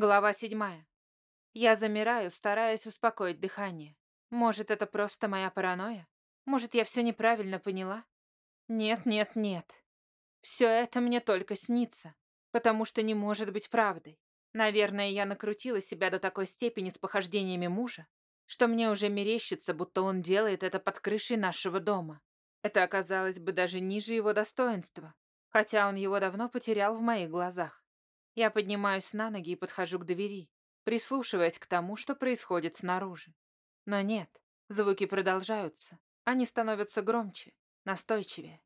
Глава седьмая. Я замираю, стараясь успокоить дыхание. Может, это просто моя паранойя? Может, я все неправильно поняла? Нет, нет, нет. Все это мне только снится, потому что не может быть правдой. Наверное, я накрутила себя до такой степени с похождениями мужа, что мне уже мерещится, будто он делает это под крышей нашего дома. Это оказалось бы даже ниже его достоинства, хотя он его давно потерял в моих глазах. Я поднимаюсь на ноги и подхожу к двери, прислушиваясь к тому, что происходит снаружи. Но нет, звуки продолжаются. Они становятся громче, настойчивее.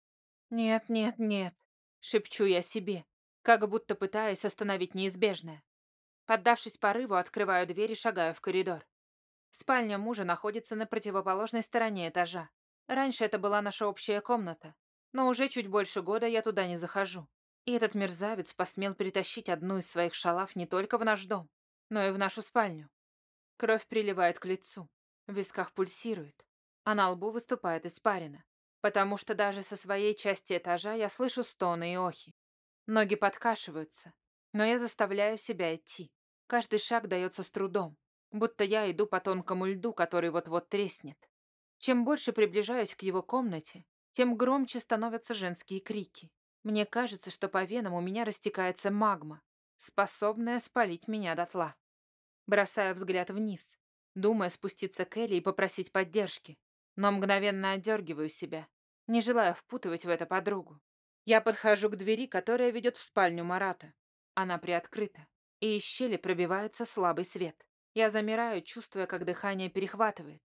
«Нет, нет, нет», — шепчу я себе, как будто пытаясь остановить неизбежное. Поддавшись порыву, открываю дверь и шагаю в коридор. Спальня мужа находится на противоположной стороне этажа. Раньше это была наша общая комната, но уже чуть больше года я туда не захожу. И этот мерзавец посмел перетащить одну из своих шалав не только в наш дом, но и в нашу спальню. Кровь приливает к лицу, в висках пульсирует, а на лбу выступает испарина, потому что даже со своей части этажа я слышу стоны и охи. Ноги подкашиваются, но я заставляю себя идти. Каждый шаг дается с трудом, будто я иду по тонкому льду, который вот-вот треснет. Чем больше приближаюсь к его комнате, тем громче становятся женские крики. Мне кажется, что по венам у меня растекается магма, способная спалить меня дотла. Бросаю взгляд вниз, думая спуститься к Элли и попросить поддержки, но мгновенно отдергиваю себя, не желая впутывать в это подругу. Я подхожу к двери, которая ведет в спальню Марата. Она приоткрыта, и из щели пробивается слабый свет. Я замираю, чувствуя, как дыхание перехватывает.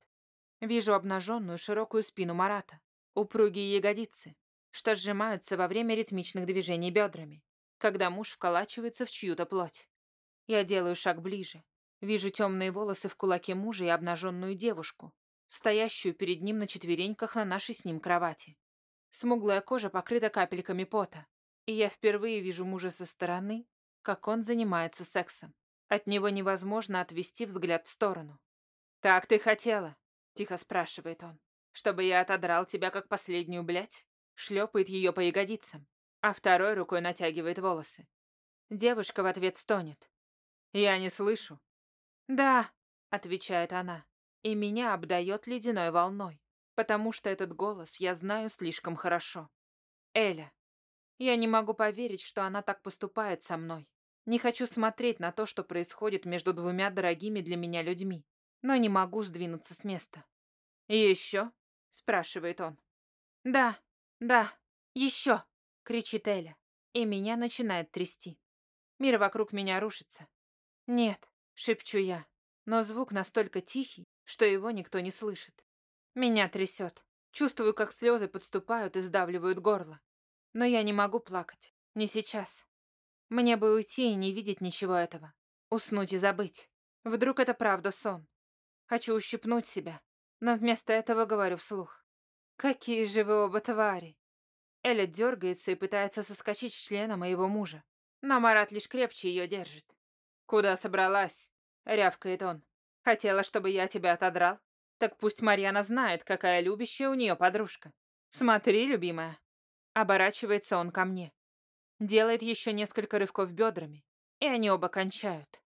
Вижу обнаженную широкую спину Марата, упругие ягодицы, что сжимаются во время ритмичных движений бедрами, когда муж вколачивается в чью-то плоть. Я делаю шаг ближе. Вижу темные волосы в кулаке мужа и обнаженную девушку, стоящую перед ним на четвереньках на нашей с ним кровати. Смуглая кожа покрыта капельками пота, и я впервые вижу мужа со стороны, как он занимается сексом. От него невозможно отвести взгляд в сторону. «Так ты хотела?» — тихо спрашивает он. «Чтобы я отодрал тебя, как последнюю блядь?» Шлепает ее по ягодицам, а второй рукой натягивает волосы. Девушка в ответ стонет. «Я не слышу». «Да», — отвечает она, и меня обдает ледяной волной, потому что этот голос я знаю слишком хорошо. Эля. Я не могу поверить, что она так поступает со мной. Не хочу смотреть на то, что происходит между двумя дорогими для меня людьми, но не могу сдвинуться с места. «Еще?» — спрашивает он. «Да», «Да, еще!» — кричит Эля, и меня начинает трясти. Мир вокруг меня рушится. «Нет», — шепчу я, но звук настолько тихий, что его никто не слышит. Меня трясет. Чувствую, как слезы подступают и сдавливают горло. Но я не могу плакать. Не сейчас. Мне бы уйти и не видеть ничего этого. Уснуть и забыть. Вдруг это правда сон. Хочу ущипнуть себя, но вместо этого говорю вслух. Какие же вы оба твари! Эля дергается и пытается соскочить с члена моего мужа, но Марат лишь крепче ее держит. «Куда собралась?» — рявкает он. «Хотела, чтобы я тебя отодрал? Так пусть Марьяна знает, какая любящая у нее подружка. Смотри, любимая». Оборачивается он ко мне. Делает еще несколько рывков бедрами, и они оба кончают.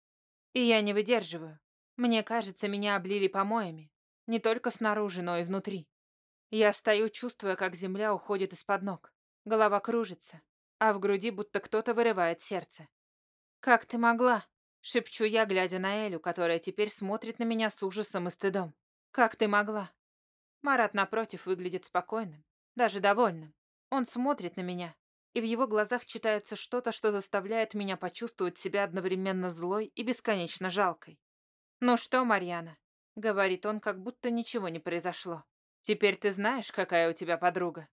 И я не выдерживаю. Мне кажется, меня облили помоями. Не только снаружи, но и внутри. Я стою, чувствуя, как земля уходит из-под ног. Голова кружится, а в груди будто кто-то вырывает сердце. «Как ты могла?» — шепчу я, глядя на Элю, которая теперь смотрит на меня с ужасом и стыдом. «Как ты могла?» Марат, напротив, выглядит спокойным, даже довольным. Он смотрит на меня, и в его глазах читается что-то, что заставляет меня почувствовать себя одновременно злой и бесконечно жалкой. «Ну что, Марьяна?» — говорит он, как будто ничего не произошло. Теперь ты знаешь, какая у тебя подруга?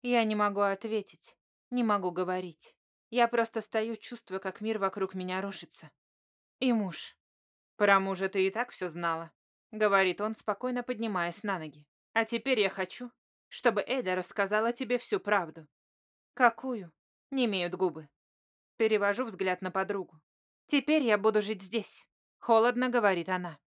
Я не могу ответить, не могу говорить. Я просто стою, чувствуя, как мир вокруг меня рушится. И муж. Про мужа ты и так все знала, говорит он, спокойно поднимаясь на ноги. А теперь я хочу, чтобы Эда рассказала тебе всю правду. Какую? Не имеют губы. Перевожу взгляд на подругу. Теперь я буду жить здесь. Холодно, говорит она.